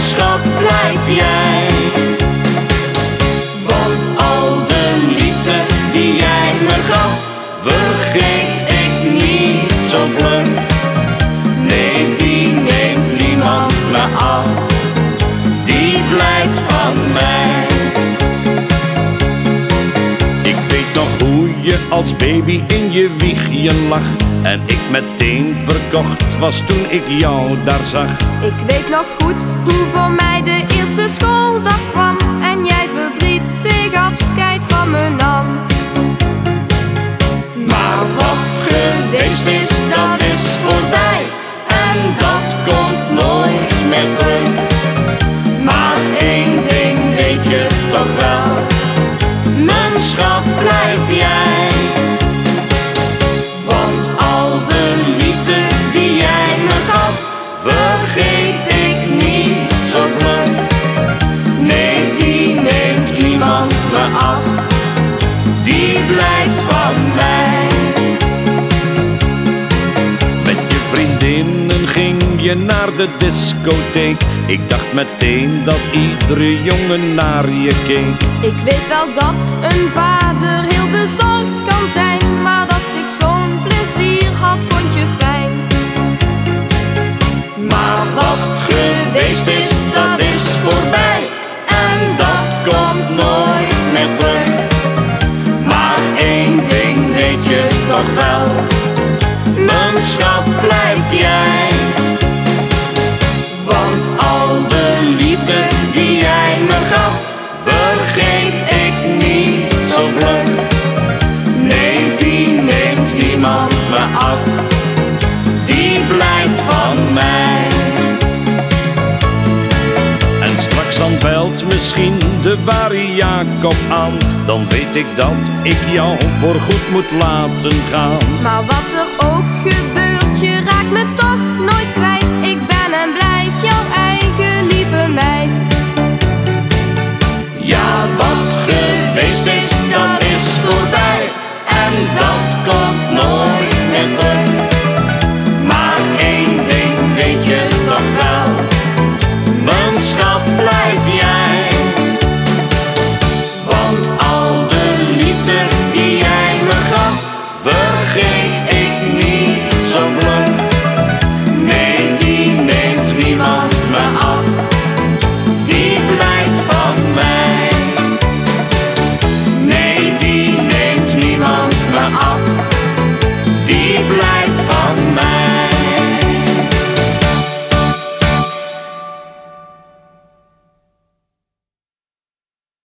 Schat blijf jij. Want al de liefde die jij me gaf, vergeet ik niet zo vlug. Nee, die neemt niemand me af. Die blijft van mij. Ik weet nog hoe je als baby in je wiegje lag En ik meteen verkocht was toen ik jou daar zag Ik weet nog goed hoe voor mij de eerste schooldag kwam En jij verdrietig afscheid van me nam Maar wat geweest is, dat is voorbij. En dat komt nooit meer terug. Maar één ding weet je toch wel. Mijn schat blijf jij. Me af. Die blijft van mij. Met je vriendinnen ging je naar de discotheek Ik dacht meteen dat iedere jongen naar je keek Ik weet wel dat een vader heel bezorgd kan zijn Maar dat Mijn schat blijf jij. Want al de liefde die jij me gaf, vergeet ik niet zo vlug. Nee, die neemt niemand me af. Die blijft van mij. En straks dan belt misschien de ware Jacob aan. Dan weet ik dat ik jou voor goed moet laten gaan. Maar wat er ook gebeurt, je raakt me toch nooit kwijt. Ik ben en blijf jouw eigen lieve meid. Ja, wat geweest is, dat is voorbij. En dat komt nooit meer terug. Maar één ding weet je toch wel. Mijn schat, blijf jij